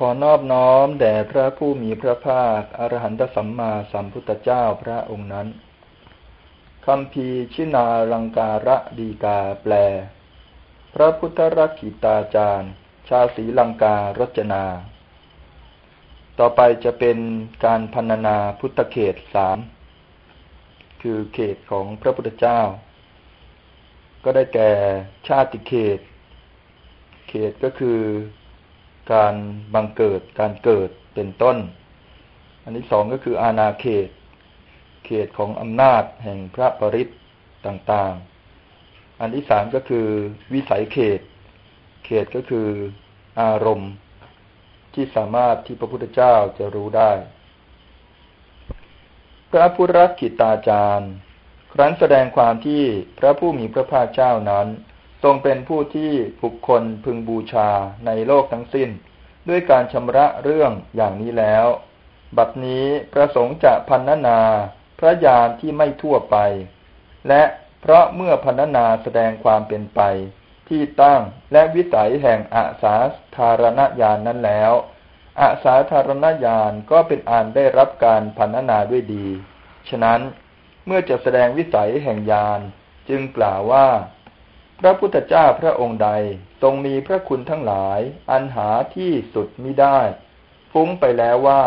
ขอนอบน้อมแด่พระผู้มีพระภาค อรหันตสัมมาสัมพุทธเจ้าพระองค์นั้นคำพีชินาลังการะดีกาแปล พระพุทธรักิตาจารย์ ชาสีลังการจนา ต่อไปจะเป็นการพันนาพุทธเขตสาม คือเขตของพระพุทธเจ้า ก็ได้แก่ชาติเขต เขตก็คือ การบังเกิด การเกิดเป็นต้น อันที่สองก็คืออาณาเขต เขตของอำนาจแห่งพระปริศต่างๆ อันที่สามก็คือวิสัยเขต เขตก็คืออารมณ์ที่สามารถที่พระพุทธเจ้าจะรู้ได้ พระพุทธกิตาจารย์ ครั้นแสดงความที่พระผู้มีพระภาคเจ้านั้น ทรงเป็นผู้ที่บุคคลพึงบูชาในโลกทั้งสิ้น ด้วยการชำระเรื่องอย่างนี้แล้ว บัดนี้ประสงค์จะพันนา พระญาณที่ไม่ทั่วไป และเพราะเมื่อพันนาแสดงความเป็นไป ที่ตั้งและวิสัยแห่งอาสาธารณญาณนนั้นแล้วอาสาธารณญาณก็เป็นอันได้รับการพันนาด้วยดี ฉะนั้นเมื่อจะแสดงวิสัยแห่งญาณจึงกล่าวว่า พระพุทธเจ้าพระองค์ใดทรงมีพระคุณทั้งหลาย อันหาที่สุดมิได้ ฟุ้งไปแล้วว่า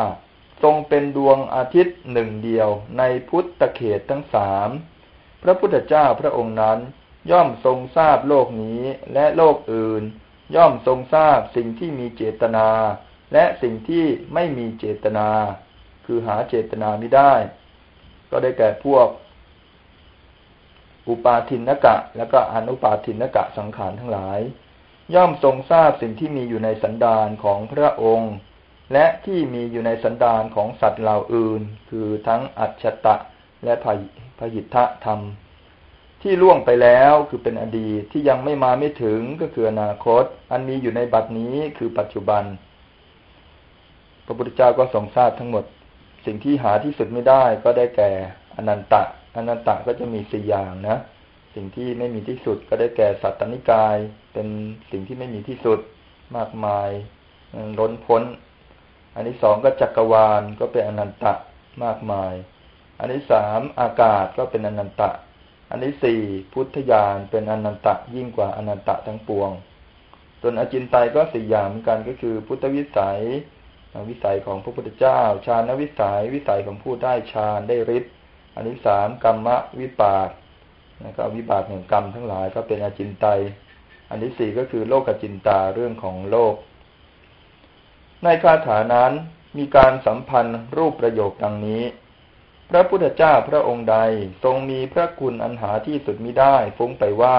ทรงเป็นดวงอาทิตย์หนึ่งเดียวในพุทธเขตทั้งสามพระพุทธเจ้าพระองค์นั้น ย่อมทรงทราบโลกนี้และโลกอื่น ย่อมทรงทราบสิ่งที่มีเจตนา และสิ่งที่ไม่มีเจตนา คือหาเจตนาไม่ได้ ก็ได้แก่พวก อุปาทินนกะ แล้วก็อนุปาทินนกะสังขารทั้งหลาย ย่อมทรงทราบสิ่งที่มีอยู่ในสันดานของพระองค์ และที่มีอยู่ในสันดานของสัตว์เหล่าอื่น คือทั้งอัจฉตะและพยิทธธรรม ที่ล่วงไปแล้วคือเป็นอดีตที่ยังไม่มาไม่ถึงก็คืออนาคต อันมีอยู่ในบัดนี้คือปัจจุบัน พระพุทธเจ้าก็ทรงทราบทั้งหมด สิ่งที่หาที่สุดไม่ได้ก็ได้แก่อนันตะ อนันตะก็จะมีสี่อย่างนะ สิ่งที่ไม่มีที่สุดก็ได้แก่สัตตนิกาย เป็นสิ่งที่ไม่มีที่สุดมากมายล้นพ้น อันที่สองก็จักรวาลก็เป็นอนันตะมากมาย อันที่สามอากาศก็เป็นอนันตะ อันที่สี่พุทธญาณเป็นอนันตะยิ่งกว่าอนันตะทั้งปวง ส่วนอจินไตยก็สี่อย่างเหมือนกันก็คือ พุทธวิสัยวิสัยของพระพุทธเจ้าฌานวิสัย วิสัยของผู้ได้ฌานได้ฤทธิ์ อันที่สามกรรมวิปากนะครับวิบากแห่งกรรมทั้งหลายก็เป็นอาจินไตยอันที่สี่ก็คือโลกจินตาเรื่องของโลก ในคาถานั้นมีการสัมพันธ์รูปประโยคดังนี้ พระพุทธเจ้าพระองค์ใดทรงมีพระคุณอันหาที่สุดมิได้ฟุ้งไปว่า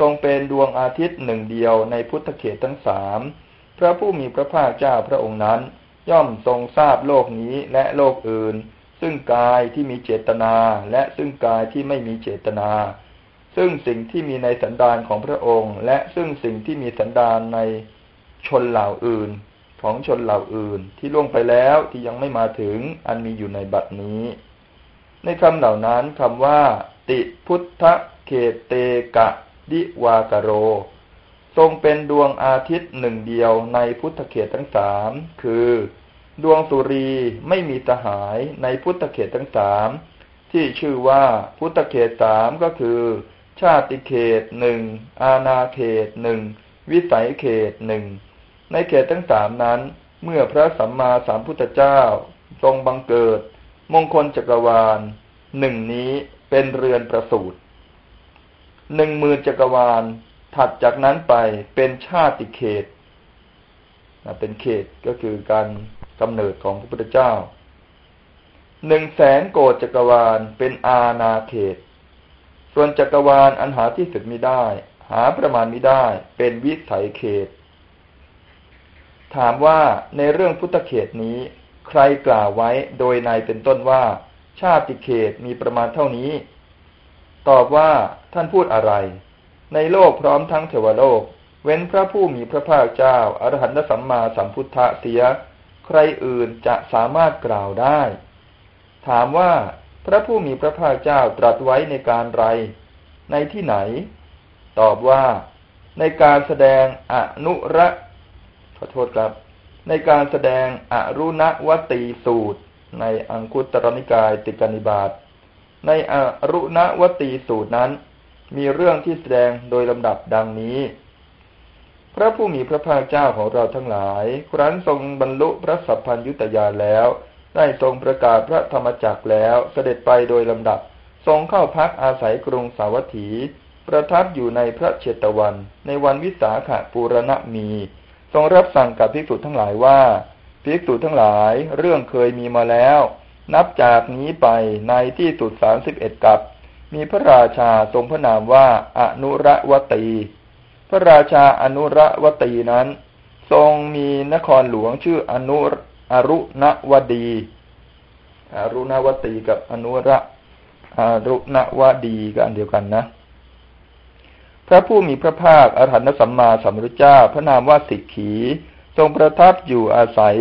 ทรงเป็นดวงอาทิตย์หนึ่งเดียวในพุทธเขตทั้งสามพระผู้มีพระภาคเจ้าพระองค์นั้น ย่อมทรงทราบโลกนี้และโลกอื่น ซึ่งกายที่มีเจตนา และซึ่งกายที่ไม่มีเจตนา ซึ่งสิ่งที่มีในสันดานของพระองค์ และซึ่งสิ่งที่มีสันดานในชนเหล่าอื่น ของชนเหล่าอื่น ที่ล่วงไปแล้วที่ยังไม่มาถึงอันมีอยู่ในบัดนี้ ในคำเหล่านั้นคำว่า ติพุทธเขตเตกะดิวากโร ทรงเป็นดวงอาทิตย์หนึ่งเดียวในพุทธเขตทั้งสามคือ ดวงสุรีไม่มีสหายในพุทธเขตทั้งสามที่ชื่อว่าพุทธเขตสามก็คือ ชาติเขตหนึ่งอาณาเขตหนึ่งวิสัยเขตหนึ่งในเขตทั้งสามนั้น เมื่อพระสัมมาสัมพุทธเจ้า ทรงบังเกิด มงคลจักรวาลหนึ่งนี้เป็นเรือนประสูตรหนึ่งมือจักรวาล ถัดจากนั้นไปเป็นชาติเขตเป็นเขตก็คือการ กำเนิดของพระพุทธเจ้าหนึ่งแสนโกดจักรวาลเป็นอาณาเขต ส่วนจักรวาลอันหาที่สุดมิได้ หาประมาณมิได้เป็นวิสัยเขต ถามว่าในเรื่องพุทธเขตนี้ ใครกล่าวไว้โดยในเป็นต้นว่า ชาติเขตมีประมาณเท่านี้ ตอบว่าท่านพูดอะไร ในโลกพร้อมทั้งเทวโลก เว้นพระผู้มีพระภาคเจ้าอรหันตสัมมาสัมพุทธะเสีย ใครอื่นจะสามารถกล่าวได้ ถามว่าพระผู้มีพระภาคเจ้าตรัสไว้ในการไร ในที่ไหน ตอบว่า ในการแสดงอนุระขอโทษครับ ในการแสดงอรุณวตีสูตร ในอังคุตรนิกายติกนิบาตในอรุณวตีสูตรนั้น มีเรื่องที่แสดงโดยลำดับดังนี้ พระผู้มีพระภาคเจ้าของเราทั้งหลาย ครั้นทรงบรรลุพระสัพพัญยุตยานแล้ว ได้ทรงประกาศพระธรรมจักรแล้วเสด็จไปโดยลำดับ ทรงเข้าพักอาศัยกรุงสาวัตถี ประทับอยู่ในพระเชตวัน ในวันวิสาขปูรณมี ทรงรับสั่งกับภิกษุทั้งหลายว่าภิกษุทั้งหลายเรื่องเคยมีมาแล้ว นับจากนี้ไปในที่สุดสามสิบเอ็ดกับ มีพระราชาทรงพระนามว่าอนุรวตี พระราชาอนุรวตีนั้น ทรงมีนครหลวงชื่ออนุอรุณวดีอรุณวตีกับอนุระอรุณวดีก็อันเดียวกันนะ พระผู้มีพระภาคอรหันตสัมมาสัมพุทธเจ้า พระนามว่าสิกขี ทรงประทับอยู่อาศัย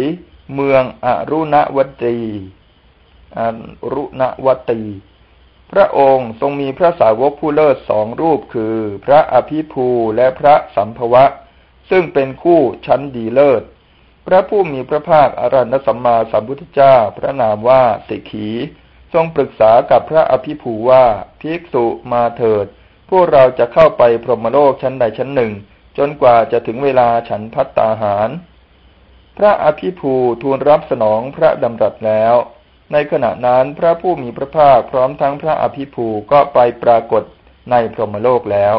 เมืองอรุณวดีอรุณวตี พระองค์ทรงมีพระสาวกผู้เลิศสองรูปคือ พระอภิภูและพระสัมภวะ ซึ่งเป็นคู่ชั้นดีเลิศ พระผู้มีพระภาคอรันตสัมมาสัมพุทธเจ้า พระนามว่าสิขีทรงปรึกษากับพระอภิภูว่าภิกษุมาเถิด พวกเราจะเข้าไปพรหมโลกชั้นใดชั้นหนึ่ง จนกว่าจะถึงเวลาฉันพัตตาหาร พระอภิภูทูลรับสนองพระดำรัสแล้ว ในขณะนั้นพระผู้มีพระภาคพร้อมทั้งพระอภิภูก็ไปปรากฏในพรหมโลกแล้ว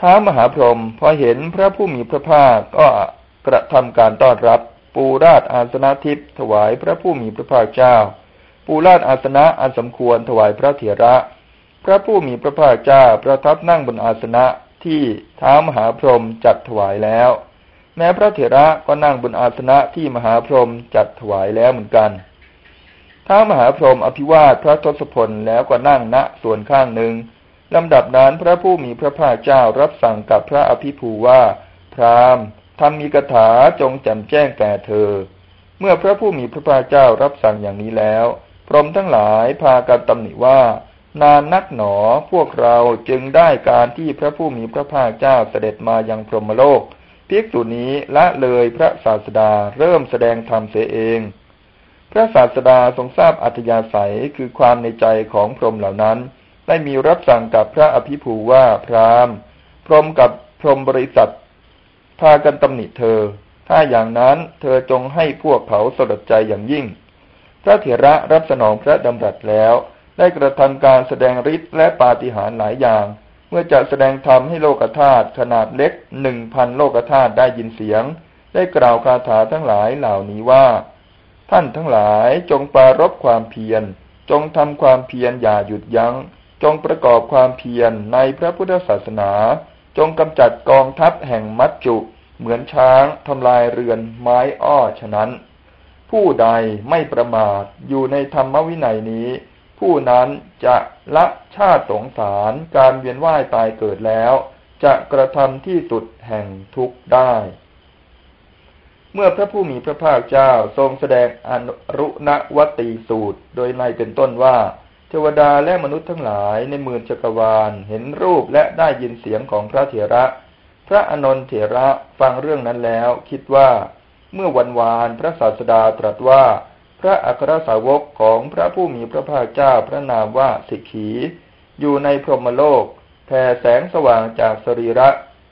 ท้ามหาพรหมพอเห็นพระผู้มีพระภาคก็กระทำการต้อนรับ ปูราชอาสนะทิพย์ถวายพระผู้มีพระภาคเจ้า ปูราชอาสนะอันสมควรถวายพระเถระ พระผู้มีพระภาคเจ้าประทับนั่งบนอาสนะที่ท้ามหาพรหมจัดถวายแล้ว แม้พระเถระก็นั่งบนอาสนะที่มหาพรหมจัดถวายแล้วเหมือนกัน ท้ามหาพรหมอภิวาทพระทศพลแล้วก็นั่งณส่วนข้างหนึ่งลำดับนั้นพระผู้มีพระภาคเจ้ารับสั่งกับพระอภิภูว่า พรามทำมีกถาจงจำแจ้งแก่เธอ เมื่อพระผู้มีพระภาคเจ้ารับสั่งอย่างนี้แล้ว พรหมทั้งหลายพากันตำหนิว่า นานนักหนอพวกเราจึงได้การที่พระผู้มีพระภาคเจ้าเสด็จมายังพรหมโลกภิกษุนี้ละเลยพระศาสดาเริ่มแสดงธรรมเสียเอง พระศาสดาทรงทราบอัธยาศัยคือความในใจของพรหมเหล่านั้น ได้มีรับสั่งกับพระอภิภูว่าพราหมณ์ พรหมกับพรหมบริษัทพากันตำหนิเธอ ถ้าอย่างนั้นเธอจงให้พวกเขาสลดใจอย่างยิ่ง พระเถระรับสนองพระดำรัสแล้ว ได้กระทำการแสดงฤทธิ์และปาฏิหาริย์หลายอย่าง เมื่อจะแสดงธรรมให้โลกธาตุขนาดเล็กหนึ่งพันโลกธาตุได้ยินเสียง ได้กล่าวคาถาทั้งหลายเหล่านี้ว่า ท่านทั้งหลายจงปรารบความเพียร จงทำความเพียรอย่าหยุดยัง้ง จงประกอบความเพียรในพระพุทธศาสนา จงกำจัดกองทัพแห่งมัจจุ เหมือนช้างทำลายเรือนไม้อ้อฉะนั้น ผู้ใดไม่ประมาทอยู่ในธรรมวินัยนี้ ผู้นั้นจะละชาติสงสารการเวียนว่ายตายเกิดแล้ว จะกระทำที่สุดแห่งทุกข์ได้ มื่อพระผู้มีพระภาคเจ้าทรงแสดงอนุรุณวตีสูตร โดยในเป็นต้นว่า เทวดาและมนุษย์ทั้งหลายในหมื่นจักรวาลเห็นรูปและได้ยินเสียงของพระเถระ พระอนนทเถระฟังเรื่องนั้นแล้ว คิดว่า เมื่อวันวานพระศาสดาตรัสว่า พระอัครสาวกของพระผู้มีพระภาคเจ้าพระนามว่าสิกขี อยู่ในพรหมโลกแผ่แสงสว่างจากสรีระ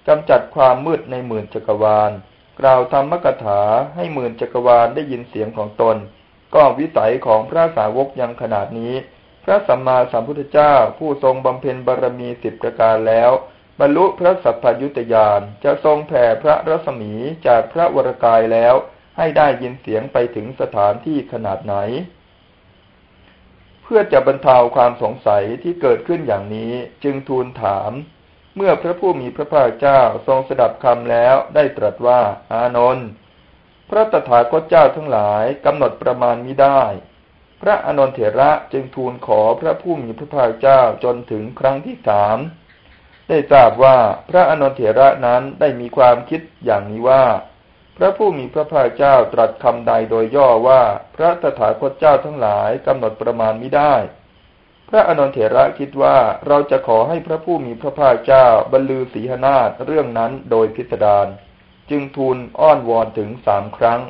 กำจัดความมืดในหมื่นจักรวาล กล่าวธรรมกถาให้หมื่นจักรวาลได้ยินเสียงของตน ก็วิสัยของพระสาวกยังขนาดนี้ พระสัมมาสัมพุทธเจ้าผู้ทรงบำเพ็ญบารมีสิบประการแล้ว บรรลุพระสัพพยุตยานจะทรงแผ่พระรัศมีจากพระวรกายแล้ว ให้ได้ยินเสียงไปถึงสถานที่ขนาดไหน เพื่อจะบรรเทาความสงสัยที่เกิดขึ้นอย่างนี้จึงทูลถาม เมื่อพระผู้มีพระภาคเจ้าทรงสดับคำแล้วได้ตรัสว่า อานนท์พระตถาคตเจ้าทั้งหลายกำหนดประมาณมิได้ พระอนนทเถระจึงทูลขอพระผู้มีพระภาคเจ้าจนถึงครั้งที่สามได้ทราบว่าพระอนนทเถระนั้นได้มีความคิดอย่างนี้ว่า พระผู้มีพระภาคเจ้าตรัสคำใดโดยย่อว่า พระตถาคตเจ้าทั้งหลายกำหนดประมาณมิได้ พระอนนทเถระคิดว่าเราจะขอให้พระผู้มีพระภาคเจ้าบรรลือศีหนาฏเรื่องนั้นโดยพิสดารจึงทูลอ้อนวอนถึงสามครั้ง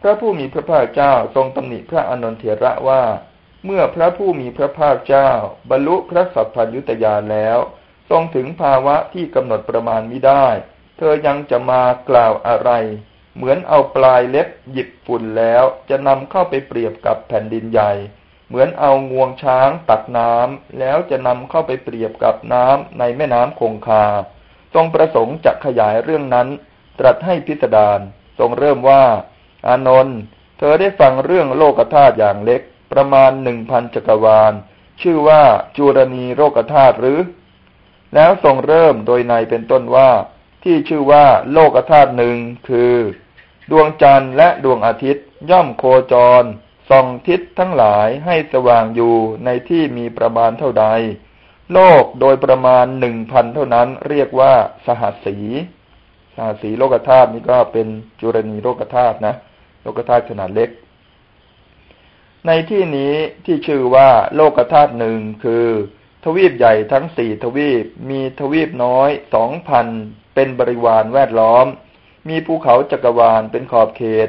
พระผู้มีพระภาคเจ้าทรงตำหนิพระอนนทเถระว่า เมื่อพระผู้มีพระภาคเจ้า บรรลุพระสัพพัญยุตยานแล้ว ทรงถึงภาวะที่กำหนดประมาณมิได้ เธอยังจะมากล่าวอะไร เหมือนเอาปลายเล็บหยิบฝุ่นแล้วจะนำเข้าไปเปรียบกับแผ่นดินใหญ่ เหมือนเอางวงช้างตักน้ำแล้วจะนำเข้าไปเปรียบกับน้ำในแม่น้ำคงคา ทรงประสงค์จะขยายเรื่องนั้น ตรัสให้พิสดารทรงเริ่มว่า อานนท์เธอได้ฟังเรื่องโลกธาตุอย่างเล็ก ประมาณหนึ่งพันจักรวาล ชื่อว่าจูรณีโลกธาตุหรือ แล้วทรงเริ่มโดยในเป็นต้นว่า ที่ชื่อว่าโลกธาตุหนึ่งคือ ดวงจันทร์และดวงอาทิตย์ย่อมโคจร ส่องทิศทั้งหลายให้สว่างอยู่ในที่มีประมาณเท่าใด โลกโดยประมาณหนึ่งพันเท่านั้นเรียกว่าสหัสสีสหัสสีโลกธาตุนี่ก็เป็นจุรณีโลกธาตุนะโลกธาตุขนาดเล็ก ในที่นี้ที่ชื่อว่าโลกธาตุหนึ่งคือ ทวีปใหญ่ทั้งสี่ทวีปมีทวีปน้อยสองพันเป็นบริวารแวดล้อม มีภูเขาจักรวาลเป็นขอบเขต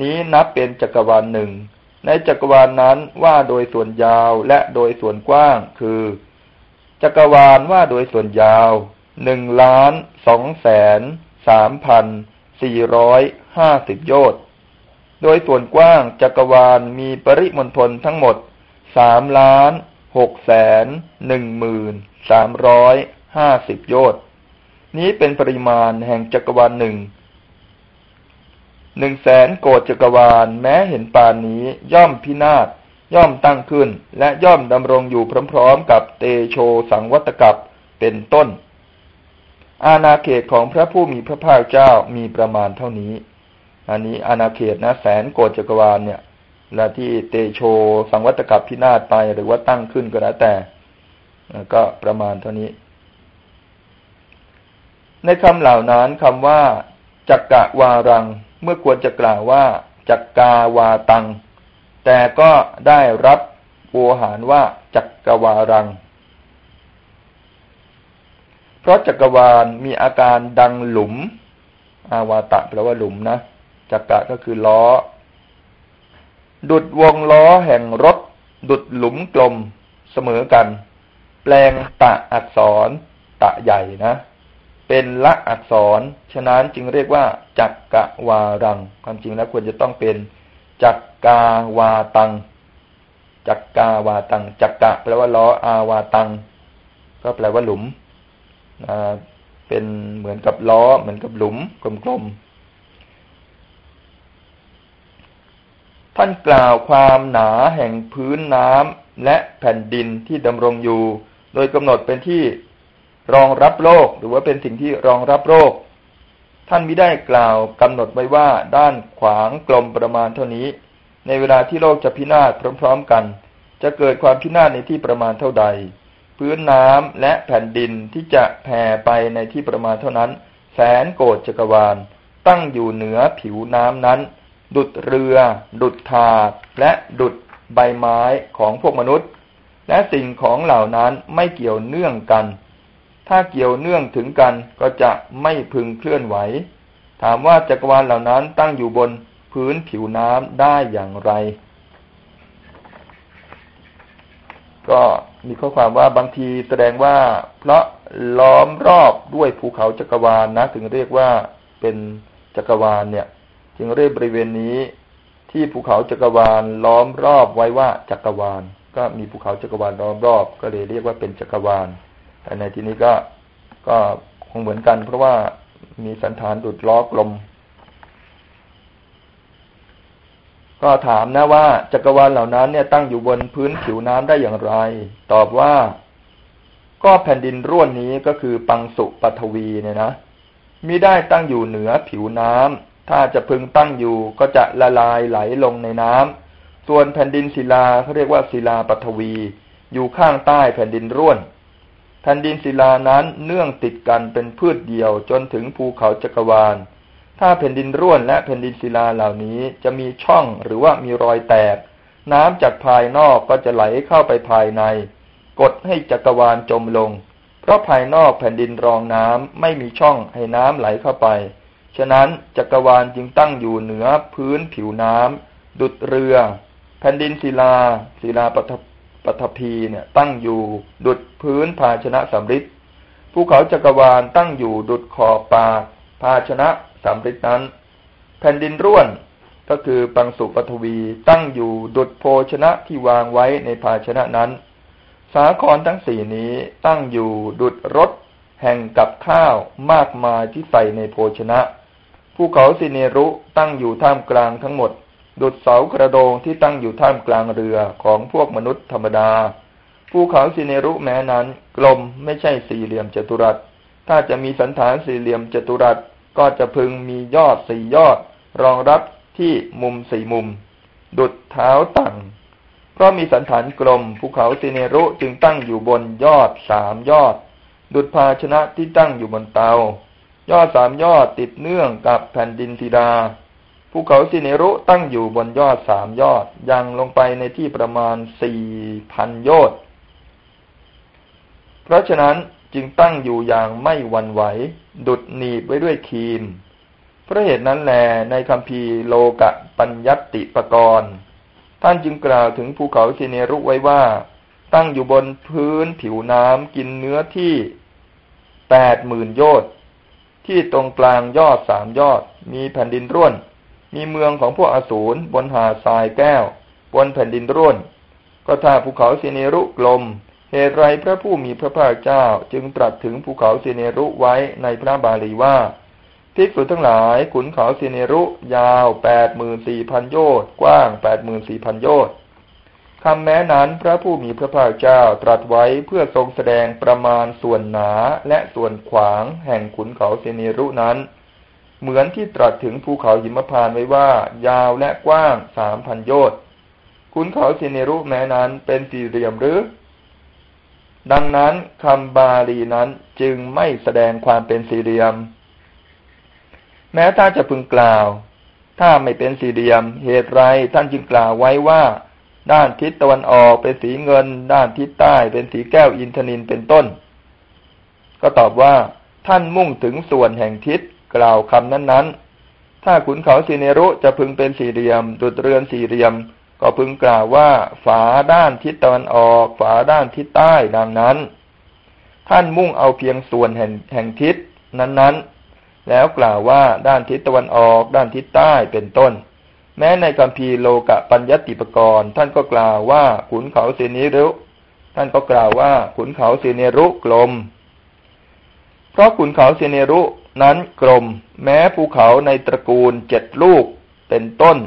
นี้นับเป็นจักรวาลหนึ่ง ในจักรวาลนนั้นว่าโดยส่วนยาวและโดยส่วนกว้าง คือ จักรวาลว่าโดยส่วนยาวหนึ่งล้านสองแสนสามพันสี่ร้อยห้าสิบโยชน์โดยส่วนกว้างจักรวาลมีปริมณฑลทั้งหมดสามล้านหกแสนหนึ่งหมื่นสามร้อยห้าสิบโยชน์นี้เป็นปริมาณแห่งจักรวาลหนึ่ง หนึ่งแสนโกดจักรวาล แม้เห็นปานนี้ย่อมพินาศย่อมตั้งขึ้น และย่อมดำรงอยู่พร้อมๆ กับเตโชสังวัตกับเป็นต้น อาณาเขตของพระผู้มีพระภาคเจ้ามีประมาณเท่านี้ อันนี้อาณาเขตนะแสนโกดจักรวาลเนี่ยและที่เตโชสังวัตกับพินาศไปหรือว่าตั้งขึ้นก็แล้วแต่ก็ประมาณเท่านี้ ในคำเหล่านั้นคำว่าจักกะวารัง เมื่อควรจะกล่าวว่าจักกาวาตัง แต่ก็ได้รับโวหารว่าจักกวารัง เพราะจักรวาลมีอาการดังหลุม อาวาตะแปลว่าหลุมนะจักกะก็คือล้อ ดุดวงล้อแห่งรถ ดุดหลุมกลมเสมอกัน แปลงตะอักษร ตะใหญ่นะ เป็นละอักษร ฉะนั้นจึงเรียกว่า จักกะวารัง ความจริงแล้วควรจะต้องเป็น จักกาวาตัง จักกาวาตัง จักกะ แปลว่าล้ออาวาตัง ก็แปลว่าหลุมเป็นเหมือนกับล้อ เหมือนกับหลุมกลมๆ ท่านกล่าวความหนาแห่งพื้นน้ำและแผ่นดินที่ดำรงอยู่ โดยกำหนดเป็นที่ รองรับโลก หรือว่าเป็นสิ่งที่รองรับโลก ท่านมิได้กล่าวกำหนดไว้ว่าด้านขวางกลมประมาณเท่านี้ ในเวลาที่โลกจะพินาศพร้อม ๆ กัน จะเกิดความพินาศในที่ประมาณเท่าใด พื้นน้ำและแผ่นดินที่จะแผ่ไปในที่ประมาณเท่านั้น แสนโกดจักรวาล ตั้งอยู่เหนือผิวน้ำนั้น ดุดเรือ ดุดถาดและดุดใบไม้ของพวกมนุษย์ และสิ่งของเหล่านั้นไม่เกี่ยวเนื่องกัน ถ้าเกี่ยวเนื่องถึงกันก็จะไม่พึงเคลื่อนไหว ถามว่าจักรวาลเหล่านั้นตั้งอยู่บนพื้นผิวน้ำได้อย่างไร ก็มีข้อความว่าบางทีแสดงว่า เพราะล้อมรอบด้วยภูเขาจักรวาลนะ ถึงเรียกว่าเป็นจักรวาลเนี่ย จึงเรียกบริเวณนี้ ที่ภูเขาจักรวาลล้อมรอบไว้ว่าจักรวาล ก็มีภูเขาจักรวาลล้อมรอบ ก็เลยเรียกว่าเป็นจักรวาล แต่ในที่นี้ก็ก็คงเหมือนกัน เพราะว่ามีสันฐานดุดล้อกลม ก็ถามนะว่าจักรวาลเหล่านั้นเนี่ยตั้งอยู่บนพื้นผิวน้ำได้อย่างไร ตอบว่าก็แผ่นดินร่วนนี้ก็คือปังสุปัทวีเนี่ยนะมิได้ตั้งอยู่เหนือผิวน้ำถ้าจะพึงตั้งอยู่ก็จะละลายไหลลงในน้ำส่วนแผ่นดินศิลาเขาเรียกว่าศิลาปัทวี อยู่ข้างใต้แผ่นดินร่วน แผ่นดินศิลานั้นเนื่องติดกันเป็นพืชเดียวจนถึงภูเขาจักรวาล ถ้าแผ่นดินร่วนและแผ่นดินศิลาเหล่านี้จะมีช่องหรือว่ามีรอยแตก น้ำจากภายนอกก็จะไหลเข้าไปภายใน กดให้จักรวาลจมลง เพราะภายนอกแผ่นดินรองน้ำไม่มีช่องให้น้ำไหลเข้าไป ฉะนั้นจักรวาลจึงตั้งอยู่เหนือพื้นผิวน้ำดุดเรือ แผ่นดินศิลาศิลาปฐ ปฐพีเนี่ย ตั้งอยู่ดุดพื้นภาชนะสำริดภูเขาจักรวาลตั้งอยู่ดุดขอบปากภาชนะสำริดนั้น แผ่นดินร่วนก็คือปังสุปฐวีตั้งอยู่ดุดโภชนะที่วางไว้ในภาชนะนั้น สาครทั้งสี่นี้ตั้งอยู่ดุดรถแห่งกับข้าวมากมายที่ใส่ในโภชนะ ภูเขาสิเนรุตั้งอยู่ท่ามกลางทั้งหมด ดุดเสากระโดงที่ตั้งอยู่ท่ามกลางเรือของพวกมนุษย์ธรรมดา ภูเขาสิเนรุแม้นั้น กลมไม่ใช่สี่เหลี่ยมจัตุรัส ถ้าจะมีสันฐานสี่เหลี่ยมจัตุรัสก็จะพึงมียอดสี่ยอด รองรับที่มุมสี่มุม ดุดเท้าต่างเพราะมีสันฐานกลม ภูเขาสิเนรุจึงตั้งอยู่บนยอดสามยอด ดุดภาชนะที่ตั้งอยู่บนเตา ยอดสามยอดติดเนื่องกับแผ่นดินธิดา ภูเขาสิเนรุตั้งอยู่บนยอดสามยอด ยังลงไปในที่ประมาณสี่พันยอดเพราะฉะนั้นจึงตั้งอยู่อย่างไม่วันไหว ดุดหนีบไว้ด้วยคีม เพราะเหตุนั้นแลในคำพีโลกะปัญญติปกรณ์ท่านจึงกล่าวถึงภูเขาสิเนรุไว้ว่า ตั้งอยู่บนพื้นผิวน้ำกินเนื้อที่แปดหมื่นโยชน์ที่ตรงกลางยอดสามยอด มีแผ่นดินร่วน มีเมืองของพวกอสูรบนหาทรายแก้ว บนแผ่นดินร่วน ก็ถ้าภูเขาสิเนรุกลม เหตุไรพระผู้มีพระภาคเจ้าจึงตรัสถึงภูเขาสิเนรุไว้ในพระบาลีว่าภิกษุทั้งหลายขุนเขาสิเนรุ ยาวแปดหมื่นสี่พันโยชน์กว้างแปดหมื่นสี่พันโยชน์คำแม้นั้นพระผู้มีพระภาคเจ้าตรัสไว้เพื่อทรงแสดงประมาณส่วนหนาและส่วนขวางแห่งขุนเขาเซเนรุนั้น เหมือนที่ตรัสถึงภูเขาหิมพานไว้ว่า ยาวและกว้างสามพันโยชน์ขุนเขาเซนีรุแม้นั้นเป็นสี่เหลี่ยมหรือ ดังนั้นคำบาลีนั้นจึงไม่แสดงความเป็นสี่เหลี่ยม แม้ถ้าจะพึงกล่าว ถ้าไม่เป็นสี่เหลี่ยม เหตุไรท่านจึงกล่าวไว้ว่า ด้านทิศตะวันออกเป็นสีเงิน ด้านทิศใต้เป็นสีแก้วอินทนินเป็นต้น ก็ตอบว่าท่านมุ่งถึงส่วนแห่งทิศ กล่าวคำนั้นๆ ถ้าขุนเขาสีเนรุจะพึงเป็นสี่เหลี่ยม ดุจเรือนสี่เหลี่ยม ก็พึงกล่าวว่า ฝาด้านทิศตะวันออก ฝาด้านทิศใต้ดังนั้น ท่านมุ่งเอาเพียงส่วนแห่งแห่งทิศนั้นๆ แล้วกล่าวว่าด้านทิศตะวันออก ด้านทิศใต้เป็นต้น แม้ในคำพีโลกะปัญญติปกรณ์ท่านก็กล่าวว่าขุนเขาเสนิรุท่านก็กล่าวว่าขุนเขาสีเนรุกลม เพราะขุนเขาสีเนรุ นั้นกลมแม้ภูเขาในตระกูลเจ็ดลูกเป็นต้น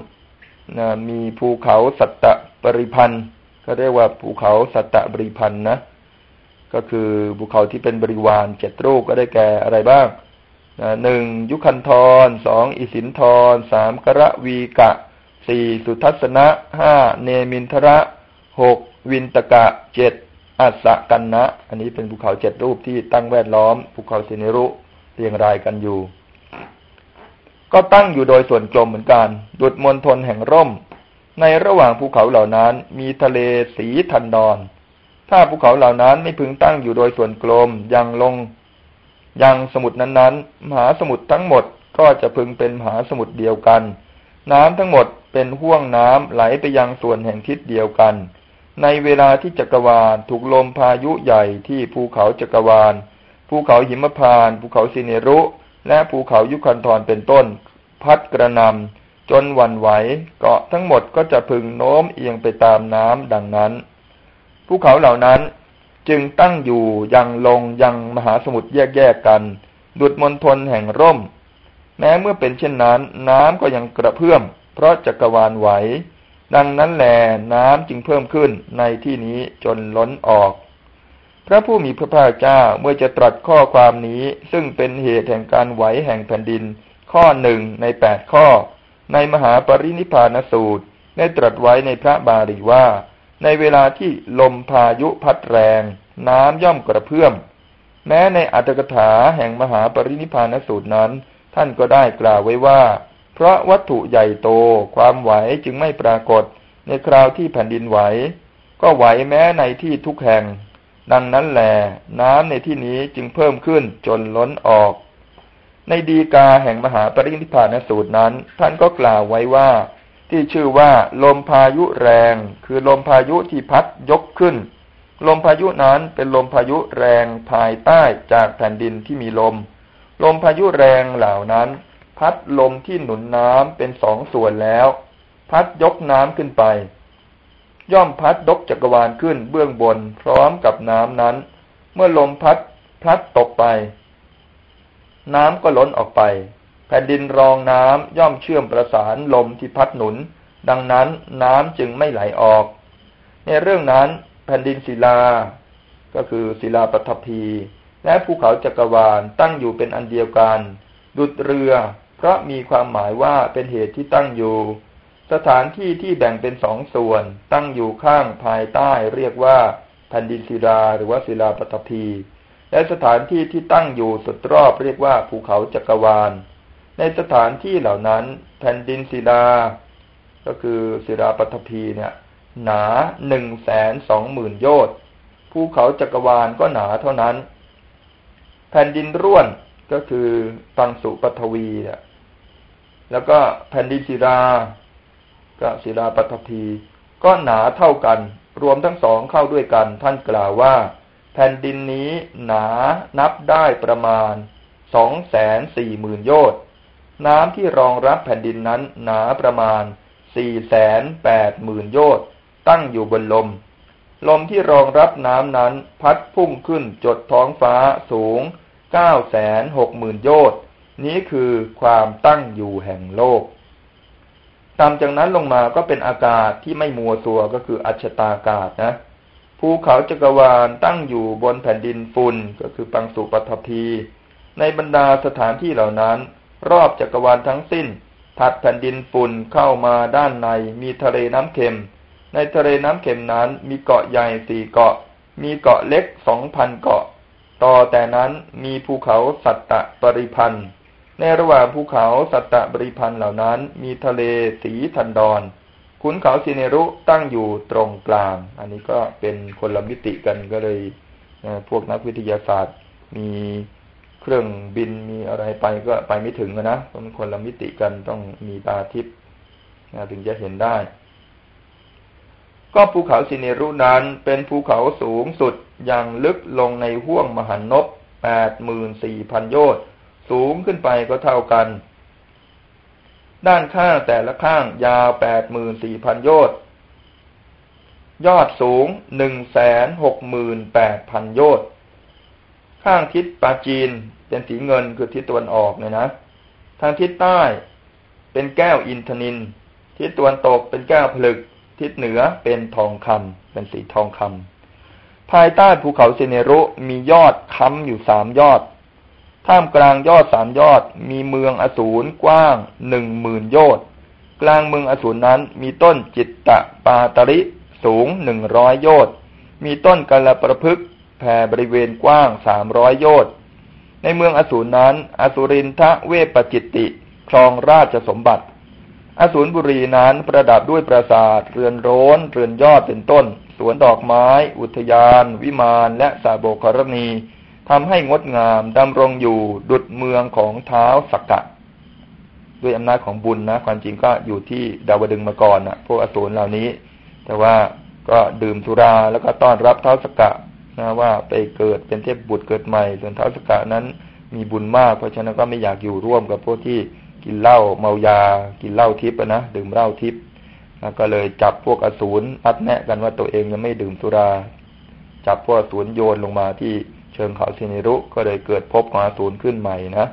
นะมีภูเขาสัตตบริพันธ์ก็เรียกว่าภูเขาสัตตบริพันธ์นะ ก็คือภูเขาที่เป็นบริวารเจ็ดลูกก็ได้แก่อะไรบ้างหนึ่งยุคันธรสองอิสินธรสามกระวีกะสี่สุทัศนะห้าเนมินทระหกวินตกะเจ็ดอัสสกันนะ อันนี้เป็นภูเขาเจ็ดรูปที่ตั้งแวดล้อมภูเขาสินิรุ เรียงรายกันอยู่ ก็ตั้งอยู่โดยส่วนกลมเหมือนกัน ดุดมณฑลแห่งร่ม ในระหว่างภูเขาเหล่านั้นมีทะเลสีทันดอน ถ้าภูเขาเหล่านั้นไม่พึงตั้งอยู่โดยส่วนกลมยังลง ยังสมุทรนั้นๆ มหาสมุทรทั้งหมดก็จะพึงเป็นมหาสมุทรเดียวกัน น้ำทั้งหมดเป็นห่วงน้ำไหลไปยังส่วนแห่งทิศเดียวกัน ในเวลาที่จักรวาลถูกลมพายุใหญ่ที่ภูเขาจักรวาล ภูเขาหิมพานภูเขาสิเนรุ และภูเขายุคันธรเป็นต้น พัดกระนำจนวันไหวเกาะทั้งหมดก็จะพึงโน้มเอียงไปตามน้ำดังนั้น ภูเขาเหล่านั้นจึงตั้งอยู่ยังลงยังมหาสมุทรแยกๆกัน ดุดมณฑลแห่งร่ม แม้เมื่อเป็นเช่นนั้น น้ำก็ยังกระเพื่อม เพราะจักรวาลไหว ดังนั้นแหลน้ำจึงเพิ่มขึ้นในที่นี้จนล้นออก พระผู้มีพระภาคเจ้าเมื่อจะตรัสข้อความนี้ ซึ่งเป็นเหตุแห่งการไหวแห่งแผ่นดิน ข้อหนึ่งในแปดข้อ ในมหาปรินิพานสูตร ได้ตรัสไว้ในพระบาลีว่า ในเวลาที่ลมพายุพัดแรง น้ำย่อมกระเพื่อม แม้ในอัตถกถาแห่งมหาปรินิพานสูตรนั้น ท่านก็ได้กล่าวไว้ว่า เพราะวัตถุใหญ่โตความไหวจึงไม่ปรากฏ ในคราวที่แผ่นดินไหว ก็ไหวแม้ในที่ทุกแห่ง ดังนั้นแหลน้ำในที่นี้จึงเพิ่มขึ้นจนล้นออก ในดีกาแห่งมหาปรินิพพานสูตรนั้น ท่านก็กล่าวไว้ว่า ที่ชื่อว่า ลมพายุแรง คือลมพายุที่พัดยกขึ้น ลมพายุนั้นเป็นลมพายุแรงภายใต้จากแผ่นดินที่มีลม ลมพายุแรงเหล่านั้น พัดลมที่หนุนน้ำเป็นสองส่วนแล้ว พัดยกน้ำขึ้นไป ย่อมพัดดกจักรวาลขึ้นเบื้องบนพร้อมกับน้ำนั้น เมื่อลมพัดพลัดตกไป น้ำก็ล้นออกไป แผ่นดินรองน้ำย่อมเชื่อมประสานลมที่พัดหนุน ดังนั้นน้ำจึงไม่ไหลออก ในเรื่องนั้นแผ่นดินศิลา ก็คือศิลาปฐพีและภูเขาจักรวาลตั้งอยู่เป็นอันเดียวกัน ดุดเรือ เพราะมีความหมายว่าเป็นเหตุที่ตั้งอยู่ สถานที่ที่แบ่งเป็นสองส่วน ตั้งอยู่ข้างภายใต้เรียกว่าแผ่นดินศิลาหรือว่าศิลาปฐพีและสถานที่ที่ตั้งอยู่สุดรอบเรียกว่าภูเขาจักรวาล ในสถานที่เหล่านั้นแผ่นดินศิลา ก็คือศิลาปฐพีเนี่ย หนาหนึ่งแสนสองหมื่นโยชน์ภูเขาจักรวาลก็หนาเท่านั้น แผ่นดินร่วนก็คือตังสุปฐวีเนี่ยแล้วก็แผ่นดินศิลา ก็ศิลาปฐพี ก็หนาเท่ากัน รวมทั้งสองเข้าด้วยกัน ท่านกล่าวว่า แผ่นดินนี้หนานับได้ประมาณสองแสนสี่หมื่นโยชน์น้ำที่รองรับแผ่นดินนั้นหนาประมาณสี่แสนแปดหมื่นโยชน์ตั้งอยู่บนลม ลมที่รองรับน้ำนั้นพัดพุ่งขึ้นจดท้องฟ้าสูงเก้าแสนหกหมื่นโยชน์นี้คือความตั้งอยู่แห่งโลก ตามจากนั้นลงมาก็เป็นอากาศที่ไม่มัวตัวก็คืออัจตากาศนะภูเขาจักรวาลตั้งอยู่บนแผ่นดินฝุ่นก็คือปังสุปฐพี ในบรรดาสถานที่เหล่านั้น รอบจักรวาลทั้งสิ้น ถัดแผ่นดินฝุ่นเข้ามาด้านในมีทะเลน้ำเค็ม ในทะเลน้ำเค็มนั้นมีเกาะใหญ่สี่เกาะ มีเกาะเล็กสองพันเกาะ ต่อแต่นั้นมีภูเขาสัตตะปริพันธ์ ในระหว่างภูเขาสัตตบริพันธ์เหล่านั้น มีทะเลสีทันดอนขุนเขาสิเนรุตั้งอยู่ตรงกลาง อันนี้ก็เป็นคนละมิติกันก็เลยพวกนักวิทยาศาสตร์ มีเครื่องบินมีอะไรไปก็ไปไม่ถึงนะต้องคนละมิติกันต้องมีตาทิพย์ถึงจะเห็นได้ ก็ภูเขาสิเนรุนั้นเป็นภูเขาสูงสุดอย่างลึกลงในห้วงมหันนบแปดหมื่นสี่พันโยชน์ สูงขึ้นไปก็เท่ากัน ด้านข้างแต่ละข้างยาวแปดหมื่นสี่พันโยชน์ยอดสูงหนึ่งแสนหกหมื่นแปดพันโยชน์ข้างทิศปาจีนเป็นสีเงินคือทิศตะวันออกเนี่ยนะ ทางทิศใต้เป็นแก้วอินทนิน ทิศตะวันตกเป็นแก้วผลึก ทิศเหนือเป็นทองคำเป็นสีทองคำภายใต้ภูเขาเซเนรุมียอดค้ำอยู่สามยอด ท่ามกลางยอดสามยอดมีเมืองอสูรกว้างหนึ่งหมื่นโยชน์กลางเมืองอสูรนั้นมีต้นจิตตะปาตริสูงหนึ่งร้อยโยชน์มีต้นกาลประพฤกแผ่บริเวณกว้างสามร้อยโยชน์ในเมืองอสูรนั้น อสุรินทะเวปจิตติครองราชสมบัติ อสูรบุรีนั้นประดับด้วยปราสาทเรือนโร้นเรือนยอดเป็นต้น สวนดอกไม้ อุทยาน วิมานและสาโบกรณี ทำให้งดงามดำรงอยู่ดุดเมืองของเท้าสักกะ ด้วยอำนาจของบุญนะ ความจริงก็อยู่ที่ดาวดึงมาก่อนนะพวกอสูรเหล่านี้ แต่ว่าก็ดื่มสุราแล้วก็ต้อนรับเท้าสักกะนะว่าไปเกิดเป็นเทพบุตรเกิดใหม่ ส่วนเท้าสักกะนั้นมีบุญมาก เพราะฉะนั้นก็ไม่อยากอยู่ร่วมกับพวกที่กินเหล้าเมายา กินเหล้าทิพย์นะดื่มเหล้าทิพย์ก็เลยจับพวกอสูรอัดแนะกันว่าตัวเองยังไม่ดื่มสุรา จับพวกอสูรโยนลงมาที่ เชิงเขาสินิรุก็เลยเกิดพบของอสูรขึ้นใหม่นะ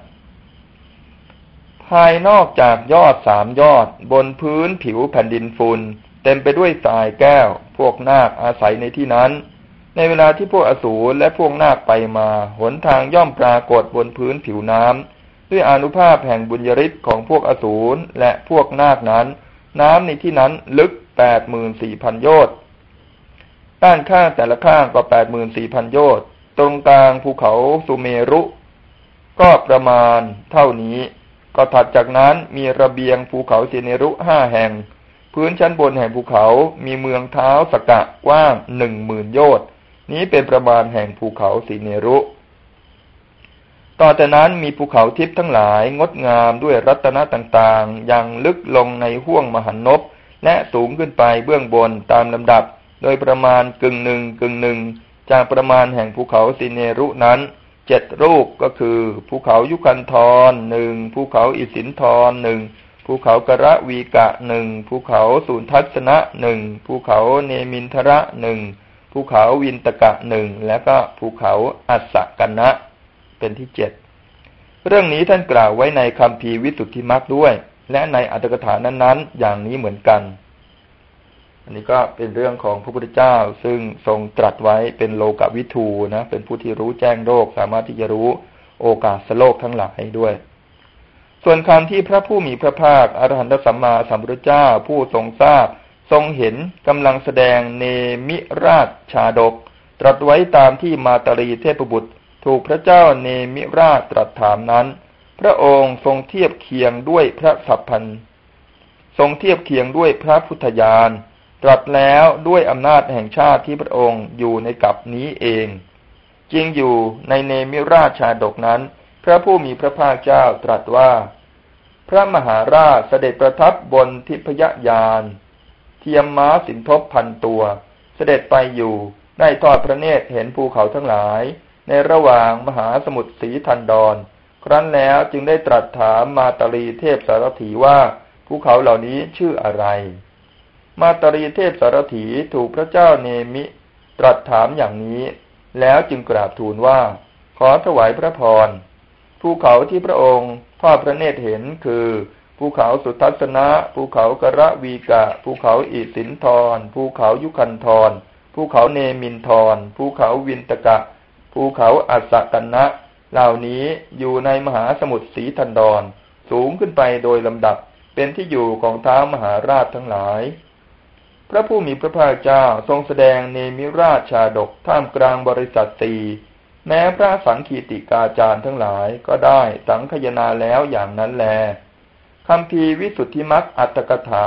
ภายนอกจากยอดสามยอด บนพื้นผิวแผ่นดินฝุ่นเต็มไปด้วยทรายแก้ว พวกนาคอาศัยในที่นั้น ในเวลาที่พวกอสูรและพวกนาคไปมา หนทางย่อมปรากฏบนพื้นผิวน้ำด้วยอนุภาพแห่งบุญยริศของพวกอสูรและพวกนาคนั้น น้ำในที่นั้นลึกแปดหมื่นสี่พันโยชน์ด้านข้างแต่ละข้างก็แปดหมื่นสี่พันโยชน์ ตรงกลางภูเขาสุเมรุ ก็ประมาณเท่านี้ ก็ถัดจากนั้นมีระเบียงภูเขาเซเนรุห้าแห่ง พื้นชั้นบนแห่งภูเขามีเมืองเท้าสกะกว้างหนึ่งหมื่นโยชน์นี้เป็นประมาณแห่งภูเขาสีเนรุ ต่อแต่นั้นมีภูเขาทิพย์ทั้งหลายงดงามด้วยรัตนะต่างๆ ยังลึกลงในห้วงมหันนบและสูงขึ้นไปเบื้องบนตามลำดับ โดยประมาณกึ่งหนึ่งกึ่งหนึ่ง จากประมาณแห่งภูเขาสิเนรุนั้นเจ็ดรูปก็คือภูเขายุคันทรหนึ่งภูเขาอิสินทรหนึ่งภูเขากระวีกะหนึ่งภูเขาสุนทัศนะหนึ่งภูเขาเนมินทระหนึ่งภูเขาวินตกะหนึ่งและก็ภูเขาอัสสกันนะ เป็นที่เจ็ดเรื่องนี้ท่านกล่าวไว้ในคำพีวิสุทธิมรรคด้วย และในอัตถกถานั้นๆ อย่างนี้เหมือนกัน อันนี้ก็เป็นเรื่องของพระพุทธเจ้า ซึ่งทรงตรัสไว้เป็นโลกวิทูนะ เป็นผู้ที่รู้แจ้งโลก สามารถที่จะรู้โอกาสโลกทั้งหลายด้วย ส่วนคำที่พระผู้มีพระภาคอรหันตสัมมาสัมพุทธเจ้าผู้ทรงทราบ ทรงเห็นกำลังแสดงเนมิราชชาดก ตรัสไว้ตามที่มาตรีเทพบุตร ถูกพระเจ้าเนมิราชตรัสถามนั้น พระองค์ทรงเทียบเคียงด้วยพระสัพพันทรงเทียบเคียงด้วยพระพุทธญาณ ตรัสแล้วด้วยอำนาจแห่งชาติที่พระองค์อยู่ในกับนี้เอง จริงอยู่ในเนมิราชชาดกนั้น พระผู้มีพระภาคเจ้าตรัสว่า พระมหาราชเสด็จประทับบนทิพยญาณเทียมม้าสินทบพันตัว เสด็จไปอยู่ได้ทอดพระเนตรเห็นภูเขาทั้งหลาย ในระหว่างมหาสมุทรสีทันดร ครั้นแล้วจึงได้ตรัสถามมาตรีเทพสารถีว่าภูเขาเหล่านี้ชื่ออะไร มาตรีเทพสารถีถูกพระเจ้าเนมิตรัสถามอย่างนี้ แล้วจึงกราบทูลว่า ขอถวายพระพรภูเขาที่พระองค์ทอดพระเนตรเห็นคือภูเขาสุทัศนะภูเขากระวีกะ ภูเขาอิสินทรภูเขายุคันทรภูเขาเนมินทรภูเขาวินตกะ ภูเขาอัสสกันนะ เหล่านี้อยู่ในมหาสมุทรสีทันดร สูงขึ้นไปโดยลำดับ เป็นที่อยู่ของท้ามหาราชทั้งหลาย พระผู้มีพระภาคเจ้าทรงแสดงเนมิราชชาดกท่ามกลางบริษัทตีแม้พระสังคีติกาจารย์ทั้งหลายก็ได้สังคยนาแล้วอย่างนั้นแลคำพีวิสุทธิมักอัตถกถา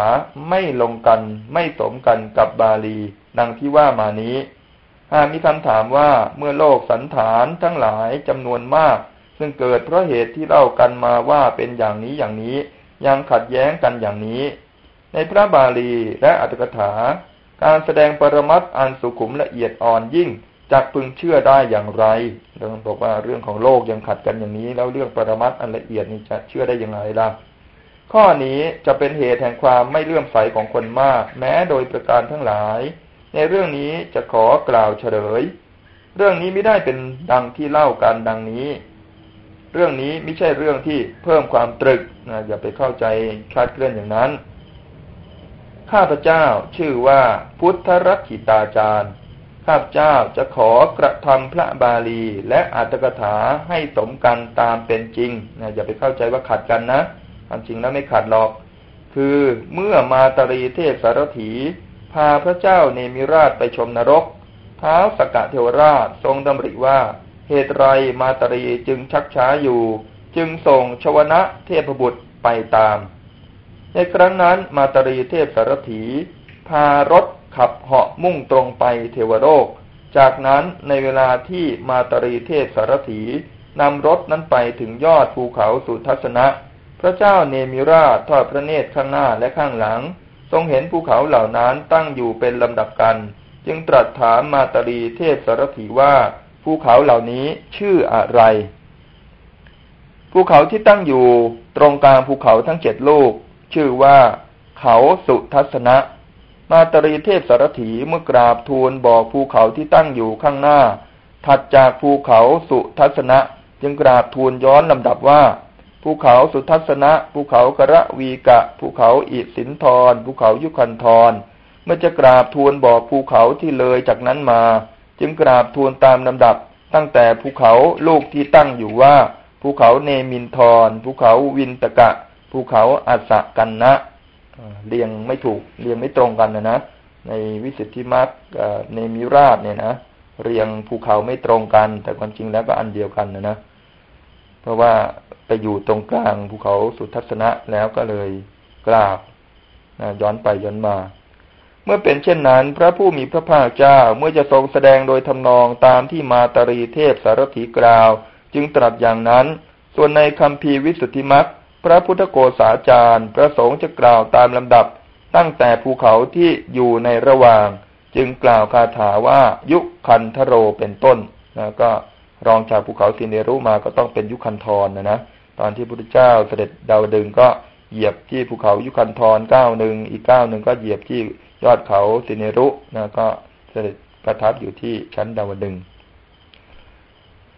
ไม่ลงกันไม่สมกันกับบาลีดังที่ว่ามานี้ หากมีคำถามว่าเมื่อโลกสันฐานทั้งหลายจำนวนมาก ซึ่งเกิดเพราะเหตุที่เล่ากันมาว่าเป็นอย่างนี้อย่างนี้ ยังขัดแย้งกันอย่างนี้ ในพระบาลีและอัตถกถา การแสดงปรมัตอันสุขุมละเอียดอ่อนยิ่งจักพึงเชื่อได้อย่างไรเราบอกว่าเรื่องของโลกยังขัดกันอย่างนี้ แล้วเรื่องปรมัตอันละเอียดนี่จะเชื่อได้อย่างไรล่ะ ข้อนี้จะเป็นเหตุแห่งความไม่เลื่อมใสของคนมาก แม้โดยประการทั้งหลาย ในเรื่องนี้จะขอกล่าวเฉลย เรื่องนี้ไม่ได้เป็นดังที่เล่ากันดังนี้ เรื่องนี้ไม่ใช่เรื่องที่เพิ่มความตรึกนะอย่าไปเข้าใจคลาดเคลื่อนอย่างนั้น ข้าพเจ้าชื่อว่าพุทธรักขิตาจารย์ ข้าพเจ้าจะขอกระทำพระบาลีและอัตถกถาให้สมกันตามเป็นจริงนะอย่าไปเข้าใจว่าขัดกันนะความจริงแล้วไม่ขัดหรอก คือเมื่อมาตรีเทพสารถี พาพระเจ้าเนมิราชไปชมนรกเท้าสกะเทวราชทรงดำริว่า เหตุไรมาตรีจึงชักช้าอยู่ จึงส่งชวนะเทพบุตรไปตาม ในครั้งนั้นมาตรีเทพสารถี พารถขับเหาะมุ่งตรงไปเทวโลก จากนั้นในเวลาที่มาตรีเทพสารถีนำรถนั้นไปถึงยอดภูเขาสุทัศนะ พระเจ้าเนมิราชทอดพระเนตรข้างหน้าและข้างหลัง ทรงเห็นภูเขาเหล่านั้นตั้งอยู่เป็นลำดับกัน จึงตรัสถามมาตรีเทพสารถีว่าภูเขาเหล่านี้ชื่ออะไร ภูเขาที่ตั้งอยู่ตรงกลางภูเขาทั้งเจ็ดลูก ชื่อว่าเขาสุทัศนะ มาตรีเทพสารถีเมื่อกราบทูลบอกภูเขาที่ตั้งอยู่ข้างหน้า ถัดจากภูเขาสุทัศนะ จึงกราบทูลย้อนลำดับว่า ภูเขาสุทัศนะ ภูเขากระวีกะ ภูเขาอิสินทร ภูเขายุคันทรเมื่อจะกราบทูลบอกภูเขาที่เลยจากนั้นมา จึงกราบทูลตามลำดับ ตั้งแต่ภูเขาลูกที่ตั้งอยู่ว่า ภูเขาเนมินทร ภูเขาวินตกะ ภูเขาอัสกันนะเรียงไม่ถูกเรียงไม่ตรงกันนะนะในวิสุทธิมรรคเนมิราชเนี่ยนะเรียงภูเขาไม่ตรงกัน แต่ความจริงแล้วก็อันเดียวกันนะนะเพราะว่าไปอยู่ตรงกลางภูเขาสุทัศนะแล้วก็เลยกราบนะย้อนไปย้อนมา เมื่อเป็นเช่นนั้น พระผู้มีพระภาคเจ้าเมื่อจะทรงแสดงโดยทำนองตามที่มาตรีเทพสารถีกล่าว จึงตรัสอย่างนั้น ส่วนในคำพีวิสุทธิมัก พระพุทธโกษาจารย์ประสงค์จะกล่าวตามลำดับ ตั้งแต่ภูเขาที่อยู่ในระหว่าง จึงกล่าวคาถาว่ายุคันทโรเป็นต้นนะก็รองจากภูเขาสินเนรุมาก็ต้องเป็นยุคันทรนะนะตอนที่พระพุทธเจ้าเสด็จดาวดึงก็เหยียบที่ภูเขายุคันทรเก้าหนึ่งอีกเก้าหนึ่งก็เหยียบที่ยอดเขาสินเนรุนะก็เสด็จประทับอยู่ที่ชั้นดาวดึง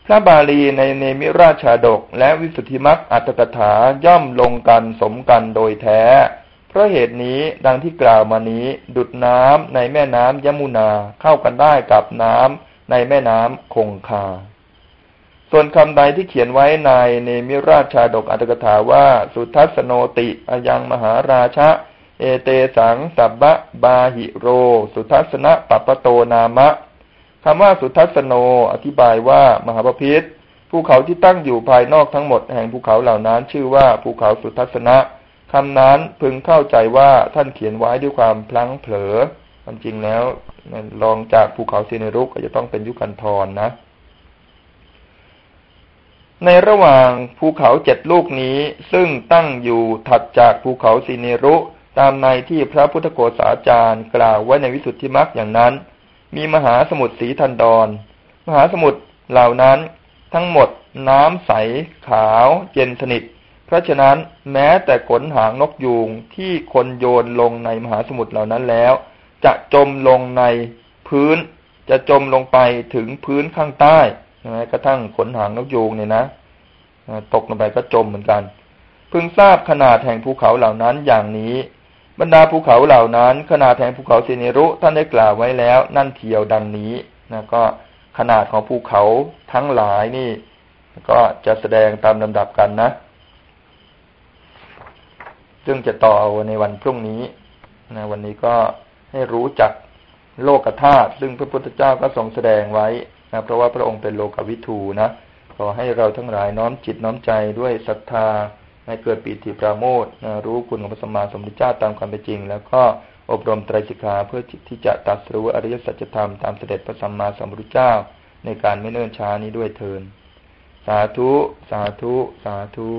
พระบาลีในเนมิราชาดกและวิสุทธิมักอัตถกถาย่อมลงกันสมกันโดยแท้ เพราะเหตุนี้ดังที่กล่าวมานี้ดุดน้ำในแม่น้ำยมุนาเข้ากันได้กับน้ำในแม่น้ำคงคา ส่วนคำใดที่เขียนไว้ในเนมิราชาดกอัตถกถาว่า สุทัศโนติอยังมหาราชะ เอเตสังสับบะบาหิโร สุทัศนะปัปโตนามะ คำว่าสุทัศโน อธิบายว่ามหาปพิธภูเขาที่ตั้งอยู่ภายนอกทั้งหมดแห่งภูเขาเหล่านั้น ชื่อว่าภูเขาสุทัศนะคำนั้นพึงเข้าใจว่าท่านเขียนไว้ด้วยความพลั้งเผลอความจริงแล้วลองจากภูเขาซีเนรุก็จะต้องเป็นยุคันทรนะ ในระหว่างภูเขาเจ็ดลูกนี้ซึ่งตั้งอยู่ถัดจากภูเขาซีเนรุ ตามในที่พระพุทธโกษาจารย์ กล่าวไว้ในวิสุทธิมรรคอย่างนั้น มีมหาสมุทรสีทันดรมหาสมุทรเหล่านั้นทั้งหมดน้ำใสขาวเย็นสนิท เพราะฉะนั้นแม้แต่ขนหางนกยูงที่คนโยนลงในมหาสมุทรเหล่านั้นแล้ว จะจมลงในพื้น จะจมลงไปถึงพื้นข้างใต้นะกระทั่งขนหางนกยูงเนี่ยนะตกลงไปก็จมเหมือนกัน พึงทราบขนาดแห่งภูเขาเหล่านั้นอย่างนี้ บรรดาภูเขาเหล่านั้น ขนาดแห่งภูเขาสินิรุท่านได้กล่าวไว้แล้ว นั่นเทียวดังนี้นะก็ขนาดของภูเขาทั้งหลายนี่ ก็จะแสดงตามลำดับกันนะ ซึ่งจะต่อในวันพรุ่งนี้นะวันนี้ก็ให้รู้จักโลกธาตุซึ่งพระพุทธเจ้าก็ทรงแสดงไว้นะเพราะว่าพระองค์เป็นโลกวิทูนะขอให้เราทั้งหลายน้อมจิตน้อมใจด้วยศรัทธา ให้เกิดปีติปราโมทรู้คุณของพระสัมมาสัมพุทธเจ้าตามความเป็นจริง แล้วก็อบรมไตรสิกขาเพื่อที่จะตัดสู้อริยสัจธรรมตามเสด็จพระสัมมาสัมพุทธเจ้า ในการไม่เนิ่นช้านี้ด้วยเทินสาธุ สาธุ สาธุ